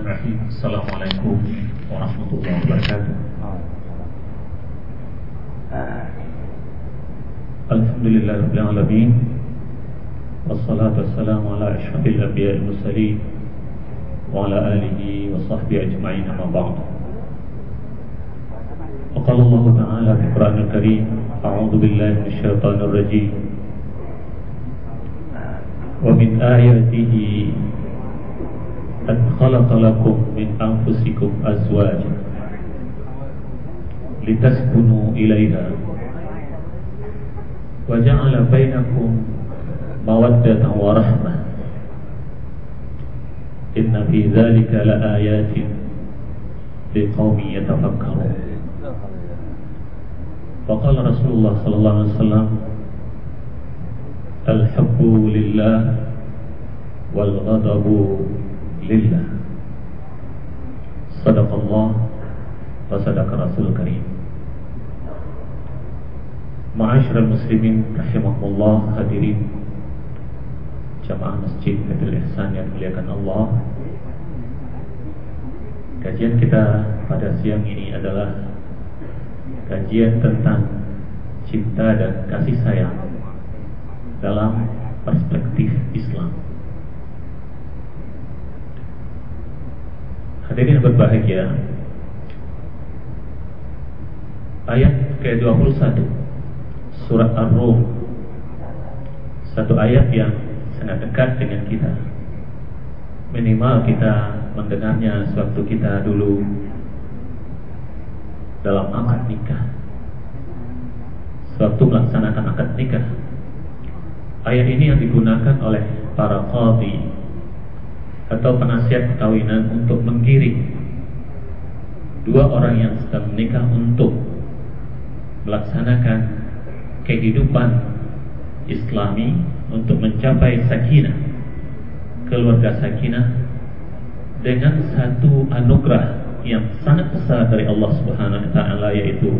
الرحمن الرحيم. السلام عليكم ورحمة الله وبركاته. الحمد لله رب العالمين والصلاة والسلام على أشرف الأنبياء المرسلين وعلى آله وصحبه أجمعين أما بعد. وقال الله تعالى في القرآن الكريم أعوذ بالله من الشيطان الرجيم. ومن آياته أن خلق لكم من أنفسكم أزواجا لتسكنوا إليها وجعل بينكم مودة ورحمة. إن في ذلك لآيات لقوم يتفكرون. وقال رسول الله صلى الله عليه وسلم الحب لله والغضب lillah. Sadaqallah wa sadaqa Rasul Karim. Ma'asyiral muslimin rahimahullah hadirin jamaah masjid Baitul Ihsan yang muliakan Allah. Kajian kita pada siang ini adalah kajian tentang cinta dan kasih sayang dalam perspektif Islam. Hadirin berbahagia, ayat ke-21 surat Ar-Rum satu ayat yang sangat dekat dengan kita. Minimal kita mendengarnya sewaktu kita dulu dalam akad nikah. Sewaktu melaksanakan akad nikah. Ayat ini yang digunakan oleh para qadhi atau penasihat perkawinan untuk menggiring dua orang yang sedang menikah untuk melaksanakan kehidupan Islami untuk mencapai sakinah keluarga sakinah dengan satu anugerah yang sangat besar dari Allah Subhanahu wa taala yaitu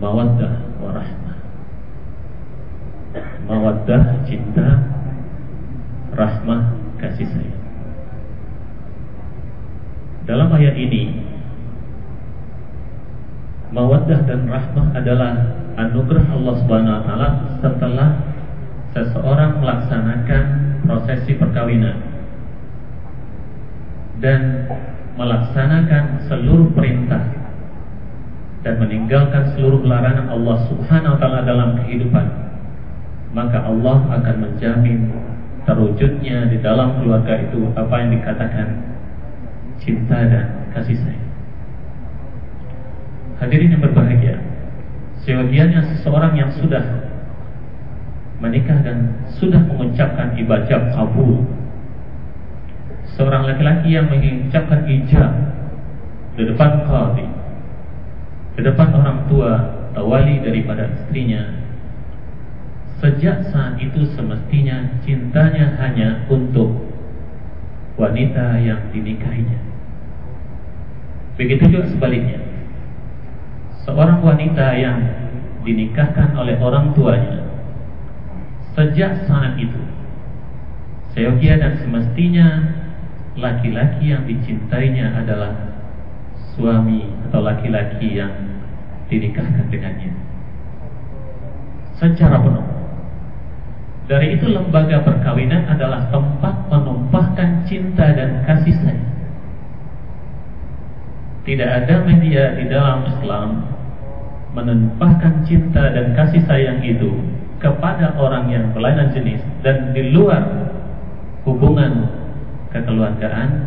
mawaddah warahmah. Mawaddah cinta, rahmah kasih sayang. Dalam ayat ini mawaddah dan rahmah adalah anugerah Allah Subhanahu wa taala setelah seseorang melaksanakan prosesi perkawinan dan melaksanakan seluruh perintah dan meninggalkan seluruh larangan Allah Subhanahu wa taala dalam kehidupan maka Allah akan menjamin terwujudnya di dalam keluarga itu apa yang dikatakan cinta dan kasih sayang. Hadirin yang berbahagia, sebagiannya seseorang yang sudah menikah dan sudah mengucapkan ibadah kabul seorang laki-laki yang mengucapkan ijab di depan qadhi di depan orang tua atau wali daripada istrinya sejak saat itu semestinya cintanya hanya untuk wanita yang dinikahinya begitu juga sebaliknya seorang wanita yang dinikahkan oleh orang tuanya sejak saat itu seyogia dan semestinya laki-laki yang dicintainya adalah suami atau laki-laki yang dinikahkan dengannya secara penuh. Dari itu lembaga perkawinan adalah tempat menumpahkan cinta dan kasih sayang. Tidak ada media di dalam Islam menumpahkan cinta dan kasih sayang itu kepada orang yang berlainan jenis dan di luar hubungan kekeluargaan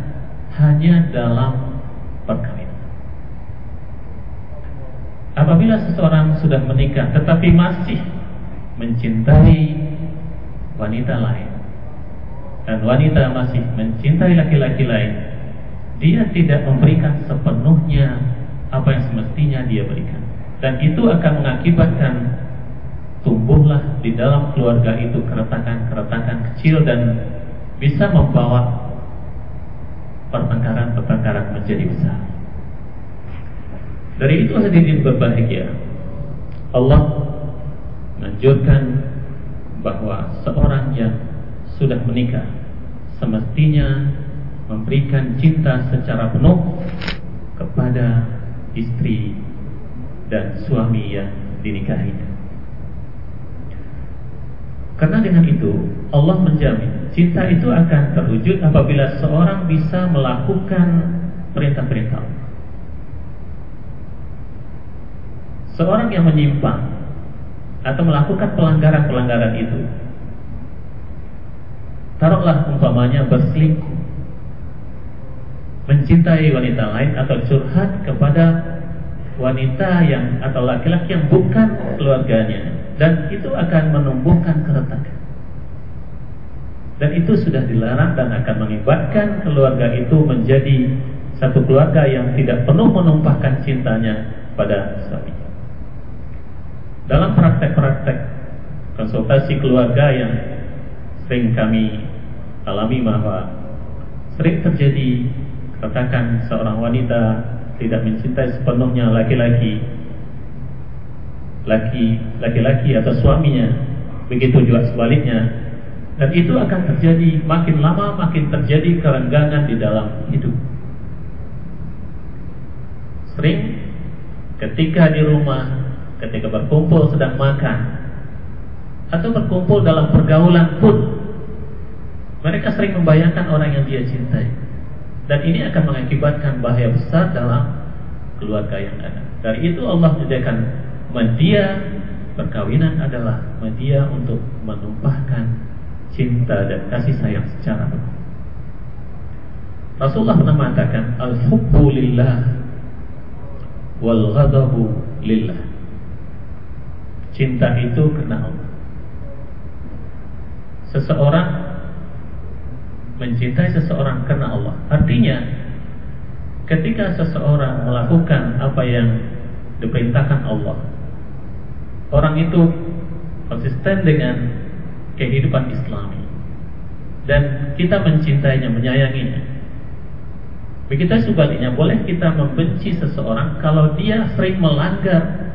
hanya dalam perkawinan. Apabila seseorang sudah menikah tetapi masih mencintai wanita lain dan wanita masih mencintai laki-laki lain, dia tidak memberikan sepenuhnya apa yang semestinya dia berikan. Dan itu akan mengakibatkan tumbuhlah di dalam keluarga itu keretakan-keretakan kecil dan bisa membawa pertengkaran-pertengkaran menjadi besar. Dari itu hadirin berbahagia. Allah menunjukkan bahwa seorang yang sudah menikah semestinya memberikan cinta secara penuh kepada istri dan suami yang dinikahinya. Karena dengan itu Allah menjamin cinta itu akan terwujud apabila seorang bisa melakukan perintah-perintah Seorang yang menyimpang atau melakukan pelanggaran-pelanggaran itu taruhlah umpamanya berselingkuh mencintai wanita lain atau curhat kepada wanita yang atau laki-laki yang bukan keluarganya dan itu akan menumbuhkan keretakan dan itu sudah dilarang dan akan mengibatkan keluarga itu menjadi satu keluarga yang tidak penuh menumpahkan cintanya pada suami. Dalam praktek-praktek konsultasi keluarga yang sering kami alami bahwa sering terjadi katakan seorang wanita tidak mencintai sepenuhnya laki-laki laki laki-laki atau suaminya begitu juga sebaliknya. Dan itu akan terjadi makin lama makin terjadi kerenggangan di dalam hidup. Sering ketika di rumah ketika berkumpul sedang makan atau berkumpul dalam pergaulan pun mereka sering membayangkan orang yang dia cintai dan ini akan mengakibatkan bahaya besar dalam keluarga yang ada. Dari itu Allah menyediakan media perkawinan adalah media untuk menumpahkan cinta dan kasih sayang secara penuh. Rasulullah pernah mengatakan al-hubbu lillah wal ghadabu lillah. Cinta itu karena Allah. Seseorang mencintai seseorang karena Allah. Artinya, ketika seseorang melakukan apa yang diperintahkan Allah, orang itu konsisten dengan kehidupan Islami dan kita mencintainya, menyayanginya. Begitu sebaliknya, boleh kita membenci seseorang kalau dia sering melanggar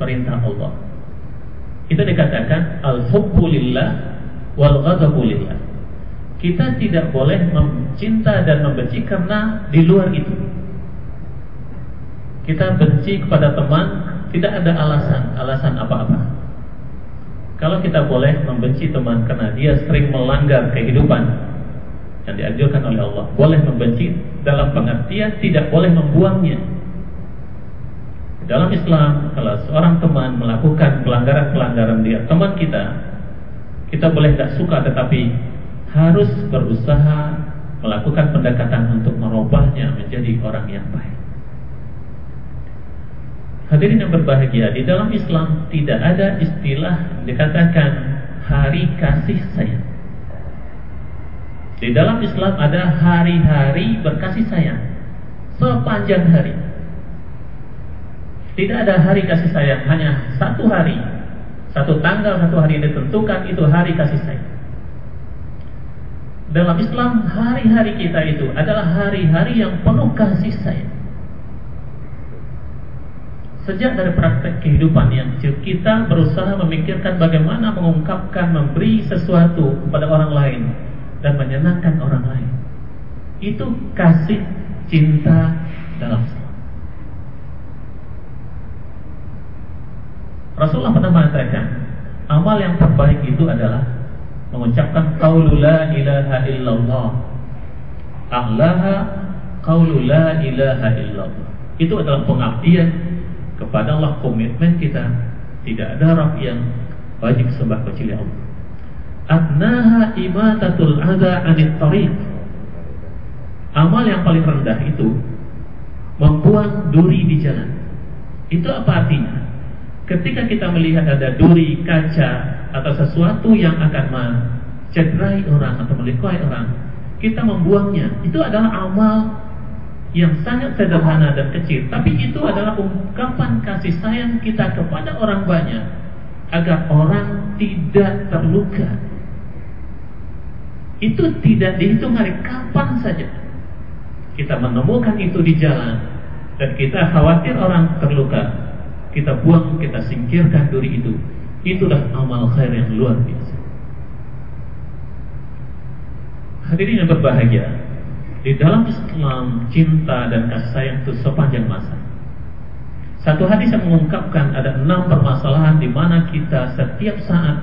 perintah Allah. Itu dikatakan al-hubbu lillah wal ghadabu kita tidak boleh mencinta dan membenci karena di luar itu. Kita benci kepada teman tidak ada alasan, alasan apa-apa. Kalau kita boleh membenci teman karena dia sering melanggar kehidupan yang dianjurkan oleh Allah, boleh membenci dalam pengertian tidak boleh membuangnya. Dalam Islam, kalau seorang teman melakukan pelanggaran-pelanggaran dia, teman kita, kita boleh tidak suka tetapi harus berusaha melakukan pendekatan untuk merubahnya menjadi orang yang baik. Hadirin yang berbahagia, di dalam Islam tidak ada istilah dikatakan hari kasih sayang. Di dalam Islam ada hari-hari berkasih sayang sepanjang hari. Tidak ada hari kasih sayang, hanya satu hari, satu tanggal, satu hari ditentukan itu hari kasih sayang. Dalam Islam hari-hari kita itu adalah hari-hari yang penuh kasih sayang. Sejak dari praktek kehidupan yang kecil kita berusaha memikirkan bagaimana mengungkapkan memberi sesuatu kepada orang lain dan menyenangkan orang lain. Itu kasih cinta dalam Islam. Rasulullah pernah mengatakan, amal yang terbaik itu adalah mengucapkan qaulu la ilaha illallah. Ahlaha qaulu la ilaha illallah. Itu adalah pengabdian kepada Allah komitmen kita tidak ada Rabb yang wajib sembah kecuali Allah. Adnaha imatatul adha anit tariq. Amal yang paling rendah itu membuang duri di jalan. Itu apa artinya? Ketika kita melihat ada duri, kaca, atau sesuatu yang akan mencederai orang atau melukai orang, kita membuangnya. Itu adalah amal yang sangat sederhana dan kecil, tapi itu adalah ungkapan kasih sayang kita kepada orang banyak agar orang tidak terluka. Itu tidak dihitung hari kapan saja. Kita menemukan itu di jalan dan kita khawatir orang terluka. Kita buang, kita singkirkan duri itu Itulah amal khair yang luar biasa. Hadirin yang berbahagia, di dalam Islam cinta dan kasih sayang itu sepanjang masa. Satu hadis yang mengungkapkan ada enam permasalahan di mana kita setiap saat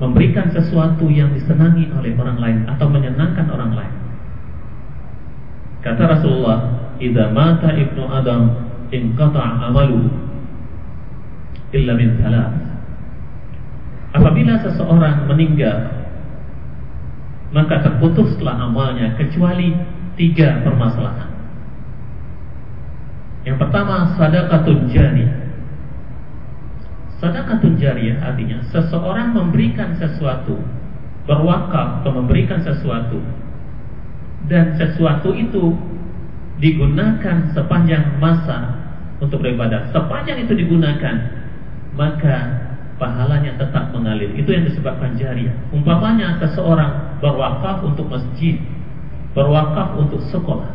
memberikan sesuatu yang disenangi oleh orang lain atau menyenangkan orang lain. Kata Rasulullah, "Idza mata ibnu Adam inqata'a amalu illa min thalath." Apabila seseorang meninggal, maka terputuslah amalnya kecuali tiga permasalahan. Yang pertama sadaqatun jariyah. Sadaqatun jariyah artinya seseorang memberikan sesuatu, berwakaf atau memberikan sesuatu dan sesuatu itu digunakan sepanjang masa untuk beribadah. Sepanjang itu digunakan, maka pahalanya tetap mengalir. Itu yang disebabkan jariah. Umpamanya seseorang berwakaf untuk masjid, berwakaf untuk sekolah.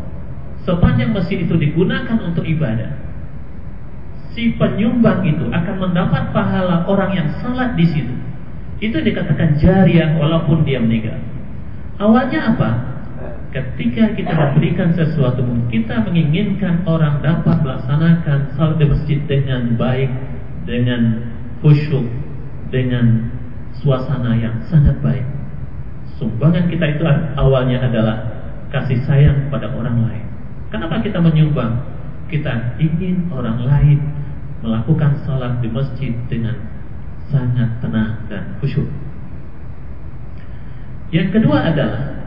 Sepanjang masjid itu digunakan untuk ibadah, si penyumbang itu akan mendapat pahala orang yang salat di situ. Itu dikatakan jariah walaupun dia meninggal. Awalnya apa? Ketika kita memberikan sesuatu, kita menginginkan orang dapat melaksanakan salat di masjid dengan baik, dengan khusyuk, dengan suasana yang sangat baik. Sumbangan kita itu awalnya adalah kasih sayang pada orang lain. Kenapa kita menyumbang? Kita ingin orang lain melakukan salat di masjid dengan sangat tenang dan khusyuk. Yang kedua adalah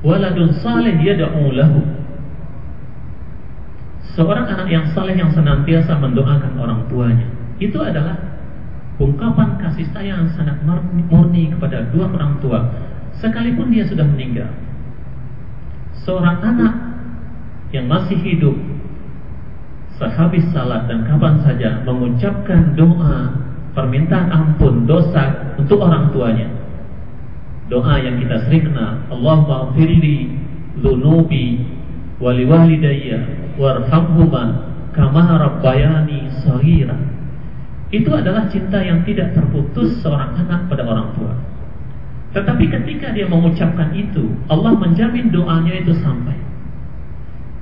waladun saleh yad'u. Seorang anak yang saleh yang senantiasa mendoakan orang tuanya. Itu adalah ungkapan kasih sayang sangat murni kepada dua orang tua sekalipun dia sudah meninggal. Seorang anak yang masih hidup sehabis salat dan kapan saja mengucapkan doa permintaan ampun dosa untuk orang tuanya. Doa yang kita sering kenal, Allahumma firli dhunubi wali walidayya warhamhuma kama rabbayani saghira. Itu adalah cinta yang tidak terputus seorang anak pada orang tua. Tetapi ketika dia mengucapkan itu, Allah menjamin doanya itu sampai.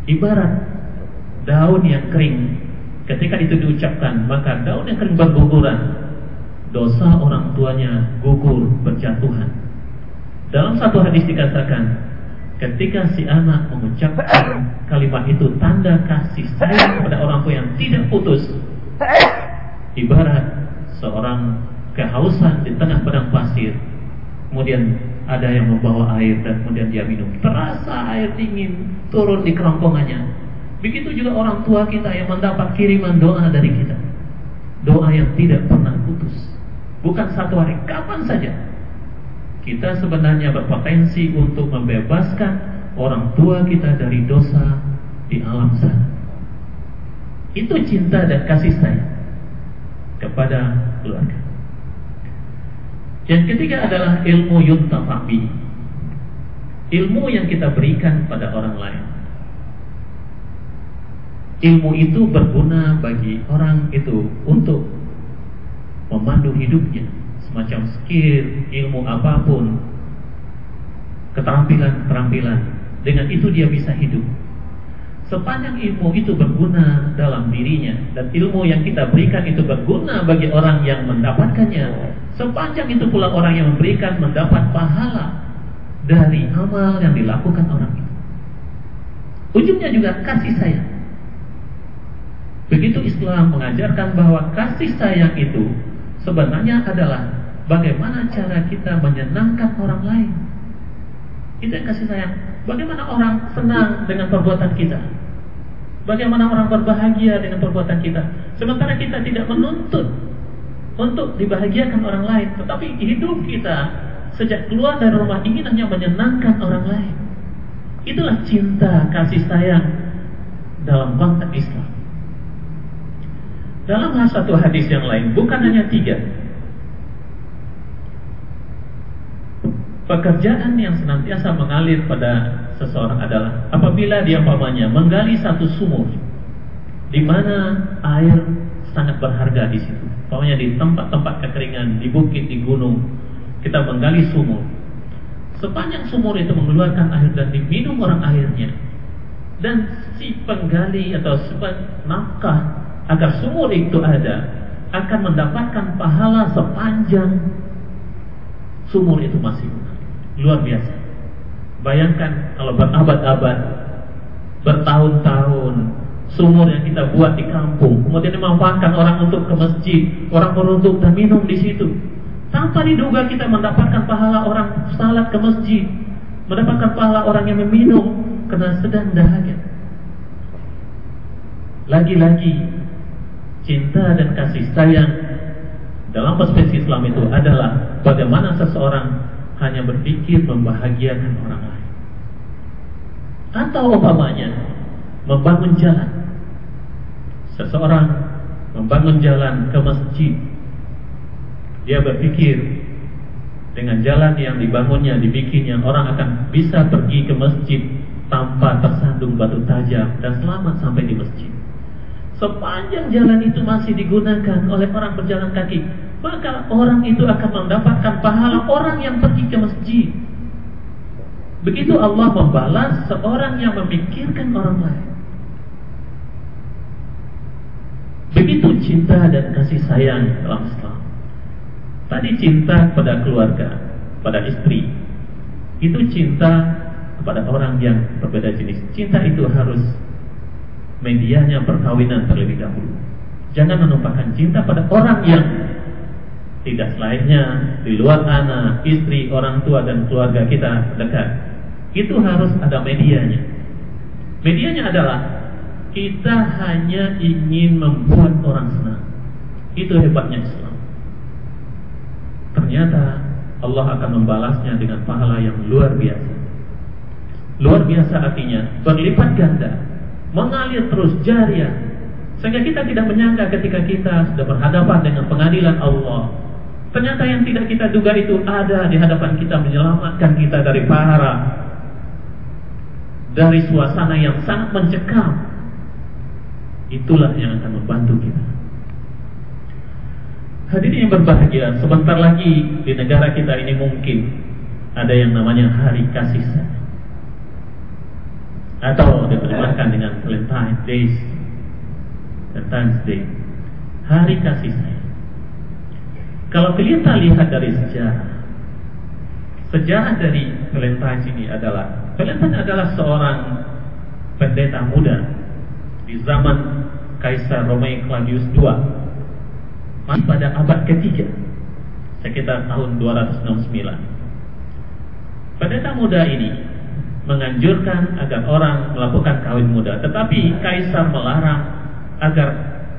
Ibarat daun yang kering, ketika itu diucapkan, maka daun yang kering berguguran. Dosa orang tuanya gugur berjatuhan. Dalam satu hadis dikatakan, ketika si anak mengucapkan kalimat itu tanda kasih sayang kepada orang tua yang tidak putus. Ibarat seorang kehausan di tengah padang pasir, kemudian ada yang membawa air dan kemudian dia minum. Terasa air dingin turun di kerongkongannya. Begitu juga orang tua kita yang mendapat kiriman doa dari kita. Doa yang tidak pernah putus. Bukan satu hari, kapan saja. Kita sebenarnya berpotensi untuk membebaskan orang tua kita dari dosa di alam sana. Itu cinta dan kasih sayang kepada keluarga. Yang ketiga adalah ilmu yuntafabi. Ilmu yang kita berikan pada orang lain. Ilmu itu berguna bagi orang itu untuk memandu hidupnya. Semacam skill, ilmu apa pun, keterampilan-keterampilan. Dengan itu dia bisa hidup. Sepanjang ilmu itu berguna dalam dirinya dan ilmu yang kita berikan itu berguna bagi orang yang mendapatkannya, sepanjang itu pula orang yang memberikan mendapat pahala dari amal yang dilakukan orang itu. Ujungnya juga kasih sayang. Begitu Islam mengajarkan bahwa kasih sayang itu sebenarnya adalah bagaimana cara kita menyenangkan orang lain. Yang kasih sayang. Bagaimana orang senang dengan perbuatan kita? Bagaimana orang berbahagia dengan perbuatan kita? Sementara kita tidak menuntut untuk dibahagiakan orang lain, tetapi hidup kita sejak keluar dari rumah ingin hanya menyenangkan orang lain. Itulah cinta kasih sayang dalam konteks Islam. Dalam satu hadis yang lain, bukan hanya tiga, Pekerjaan yang senantiasa mengalir pada seseorang adalah apabila dia pamannya menggali satu sumur di mana air sangat berharga di situ. Pokoknya di tempat-tempat kekeringan, di bukit, di gunung, kita menggali sumur. Sepanjang sumur itu mengeluarkan air dan diminum orang airnya. Dan si penggali atau si nafkah agar sumur itu ada akan mendapatkan pahala sepanjang sumur itu masih luar biasa. Bayangkan kalau berabad-abad, bertahun-tahun sumur yang kita buat di kampung, kemudian dimanfaatkan orang untuk ke masjid, orang beruntuk dan minum di situ. Tanpa diduga kita mendapatkan pahala orang salat ke masjid, mendapatkan pahala orang yang meminum karena sedang dahaga. Lagi-lagi cinta dan kasih sayang dalam perspektif Islam itu adalah bagaimana seseorang hanya berpikir membahagiakan orang lain. Atau umpamanya membangun jalan. Seseorang membangun jalan ke masjid dia berpikir dengan jalan yang dibangunnya, dibikinnya, orang akan bisa pergi ke masjid tanpa tersandung batu tajam dan selamat sampai di masjid. Sepanjang jalan itu masih digunakan oleh orang berjalan kaki, maka orang itu akan mendapatkan pahala orang yang pergi ke masjid. Begitu Allah membalas seorang yang memikirkan orang lain. Begitu cinta dan kasih sayang dalam Islam. Tadi cinta kepada keluarga, pada istri. Itu cinta kepada orang yang berbeda jenis. Cinta itu harus medianya perkawinan terlebih dahulu. Jangan menumpahkan cinta pada orang yang tidak selainnya di luar anak, istri, orang tua dan keluarga kita dekat. Itu harus ada medianya. Medianya adalah kita hanya ingin membuat orang senang. Itu hebatnya Islam ternyata Allah akan membalasnya dengan pahala yang luar biasa. Luar biasa artinya berlipat ganda, mengalir terus jariah, sehingga kita tidak menyangka ketika kita sudah berhadapan dengan pengadilan Allah. Ternyata yang tidak kita duga itu ada di hadapan kita menyelamatkan kita dari para dari suasana yang sangat mencekam. Itulah yang akan membantu kita. Hadirin yang berbahagia, sebentar lagi di negara kita ini mungkin ada yang namanya Hari Kasih Sayang atau diterjemahkan dengan Valentine's Day, Valentine's Day, Hari Kasih Sayang. Kalau kita lihat dari sejarah, sejarah dari Valentine ini adalah Valentine adalah seorang pendeta muda di zaman Kaisar Romawi Claudius II masih pada abad ketiga sekitar tahun 269 pendeta muda ini menganjurkan agar orang melakukan kawin muda tetapi kaisar melarang agar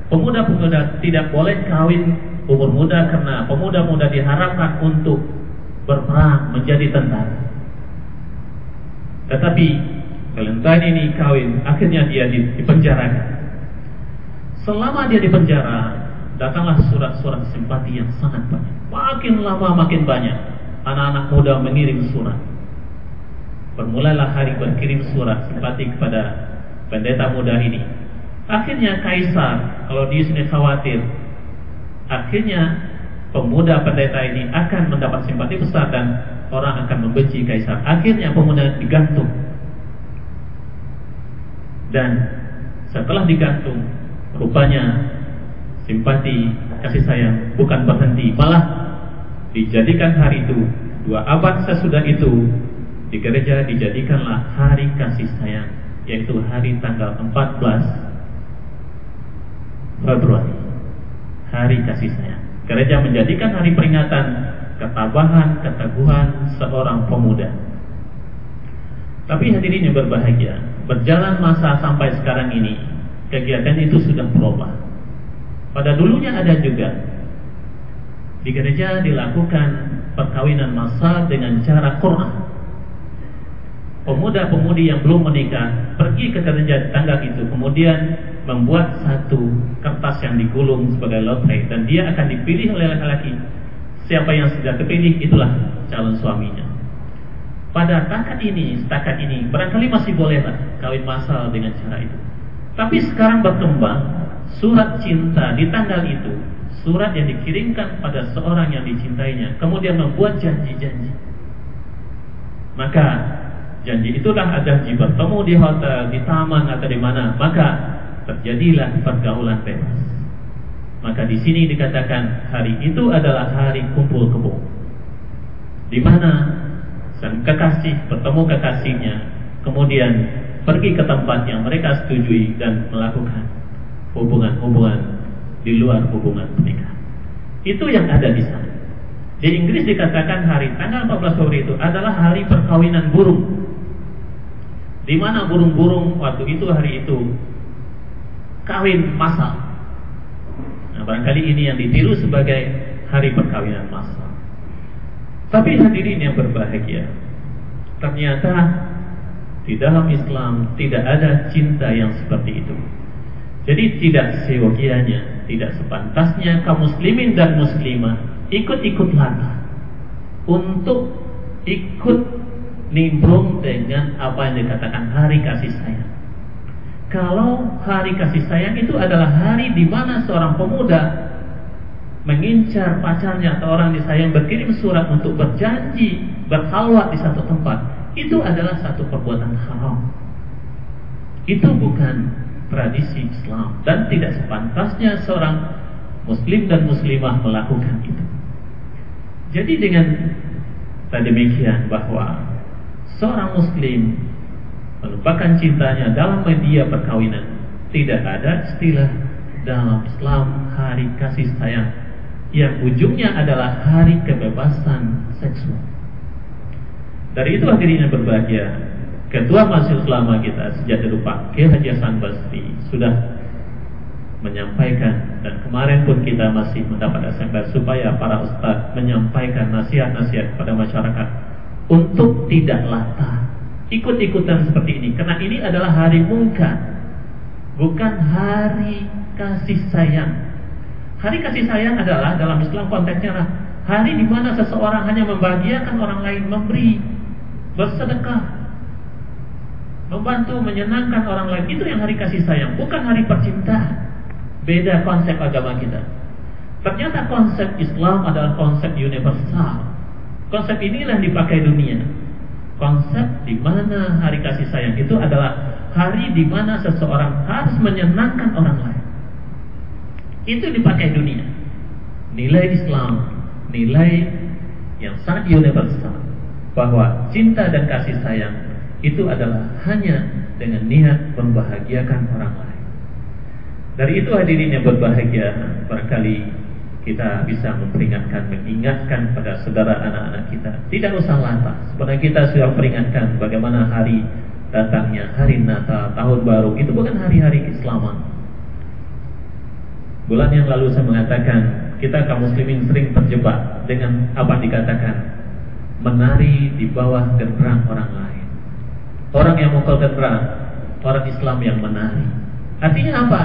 pemuda-pemuda tidak boleh kawin umur muda karena pemuda-muda diharapkan untuk berperang menjadi tentara tetapi Valentine ini kawin akhirnya dia dipenjarakan selama dia dipenjara datanglah surat-surat simpati yang sangat banyak. Makin lama makin banyak anak-anak muda mengirim surat. Bermulalah hari berkirim surat simpati kepada pendeta muda ini. Akhirnya kaisar, kalau dia sini khawatir, akhirnya pemuda pendeta ini akan mendapat simpati besar dan orang akan membenci kaisar. Akhirnya pemuda digantung. Dan setelah digantung, rupanya simpati, kasih sayang bukan berhenti, malah dijadikan hari itu dua abad sesudah itu di gereja dijadikanlah hari kasih sayang yaitu hari tanggal 14 Februari. Hari kasih sayang. Gereja menjadikan hari peringatan ketabahan, keteguhan seorang pemuda. Tapi hadirin yang berbahagia. Berjalan masa sampai sekarang ini kegiatan itu sudah berubah. Pada dulunya ada juga. Di gereja dilakukan perkawinan massal dengan cara Quran. Pemuda-pemudi yang belum menikah pergi ke gereja tangga itu, kemudian membuat satu kertas yang digulung sebagai lotre dan dia akan dipilih oleh laki-laki. Siapa yang sudah terpilih itulah calon suaminya. Pada takat ini, setakat ini, barangkali masih bolehlah kawin massal dengan cara itu. Tapi sekarang berkembang surat cinta di tanggal itu surat yang dikirimkan pada seorang yang dicintainya kemudian membuat janji-janji Maka janji itulah ada janji bertemu di hotel, di taman atau di mana, maka terjadilah pergaulan bebas. Maka di sini dikatakan hari itu adalah hari kumpul kebo. Di mana sang kekasih bertemu kekasihnya, kemudian pergi ke tempat yang mereka setujui dan melakukan hubungan-hubungan di luar hubungan pernikahan. Itu yang ada di sana. Di Inggris dikatakan hari tanggal 14 Februari itu adalah hari perkawinan burung. Di mana burung-burung waktu itu hari itu kawin massal. Nah, barangkali ini yang ditiru sebagai hari perkawinan massal. Tapi hadirin yang berbahagia, ternyata di dalam Islam tidak ada cinta yang seperti itu. Jadi tidak seyogianya, tidak sepantasnya kaum muslimin dan muslimah ikut-ikut lata untuk ikut nimbrung dengan apa yang dikatakan hari kasih sayang. Kalau hari kasih sayang itu adalah hari di mana seorang pemuda mengincar pacarnya atau orang disayang berkirim surat untuk berjanji berhalwat di satu tempat, itu adalah satu perbuatan haram. Itu bukan tradisi Islam dan tidak sepantasnya seorang muslim dan muslimah melakukan itu. Jadi dengan demikian bahwa seorang muslim melupakan cintanya dalam media perkawinan. Tidak ada istilah dalam Islam hari kasih sayang. Yang ujungnya adalah hari kebebasan seksual. Dari itu akhirnya berbahagia. Ketua Majelis Ulama kita sejak dulu Pak Kiai Haji Hasan Basri sudah menyampaikan dan kemarin pun kita masih mendapat SMS supaya para ustadz menyampaikan nasihat-nasihat kepada masyarakat untuk tidak latah. Ikut-ikutan seperti ini. Karena ini adalah hari mungkar. Bukan hari kasih sayang. Hari kasih sayang adalah dalam Islam konteksnya adalah hari di mana seseorang hanya membahagiakan orang lain memberi bersedekah membantu menyenangkan orang lain. Itu yang hari kasih sayang bukan hari percintaan. Beda konsep agama kita. Ternyata konsep Islam adalah konsep universal konsep inilah dipakai dunia. Konsep di mana hari kasih sayang itu adalah hari di mana seseorang harus menyenangkan orang lain. Itu dipakai dunia. Nilai Islam nilai yang sangat universal bahwa cinta dan kasih sayang itu adalah hanya dengan niat membahagiakan orang lain. Dari itu hadirin yang berbahagia, barangkali kita bisa memperingatkan, mengingatkan pada saudara anak-anak kita. Tidak usah lantas. Sebenarnya kita sudah peringatkan bagaimana hari datangnya hari Natal, tahun baru. Itu bukan hari-hari keislaman. Bulan yang lalu saya mengatakan kita kaum muslimin sering terjebak dengan apa dikatakan menari di bawah genderang orang lain. Orang yang mukalkan perang Orang Islam yang menari Artinya apa?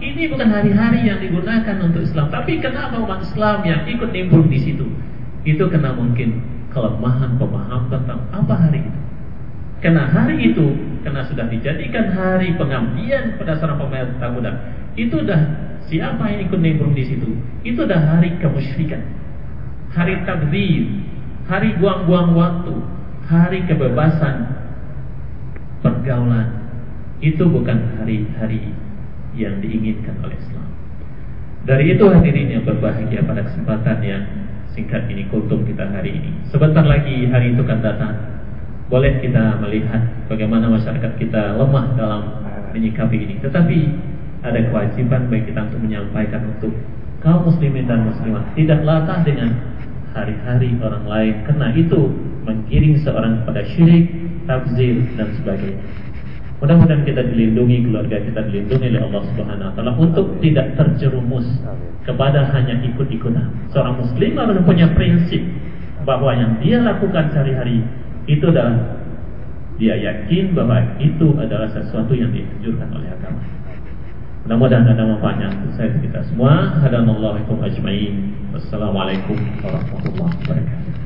Ini bukan hari-hari yang digunakan untuk Islam. Tapi kenapa umat Islam yang ikut nimbrung di situ? Itu kena mungkin kelemahan pemahaman tentang apa hari itu. Karena hari itu Karena sudah dijadikan hari pengabdian seorang pemerintah muda Itu dah siapa yang ikut nimbrung di situ? Itu dah hari kemusyrikan. Hari takdir. Hari buang-buang waktu. Hari kebebasan pergaulan. Itu bukan hari-hari yang diinginkan oleh Islam. Dari itu hadirin yang berbahagia pada kesempatan yang singkat ini kultum kita hari ini. Sebentar lagi hari itu akan datang. Boleh kita melihat bagaimana masyarakat kita lemah dalam menyikapi ini. Tetapi ada kewajiban bagi kita untuk menyampaikan untuk kaum muslimin dan muslimat tidak latah dengan hari-hari orang lain karena itu menggiring seorang kepada syirik tafsir dan sebagainya. Mudah-mudahan kita dilindungi, keluarga kita dilindungi oleh Allah Subhanahu wa taala untuk tidak terjerumus kepada hanya ikut-ikutan. Seorang muslim harus punya prinsip bahwa yang dia lakukan sehari-hari itu adalah dia yakin bahwa itu adalah sesuatu yang dianjurkan oleh agama. Mudah-mudahan ada manfaatnya untuk saya kita semua. Hadanallahu ajma'in. Wassalamualaikum warahmatullahi wabarakatuh.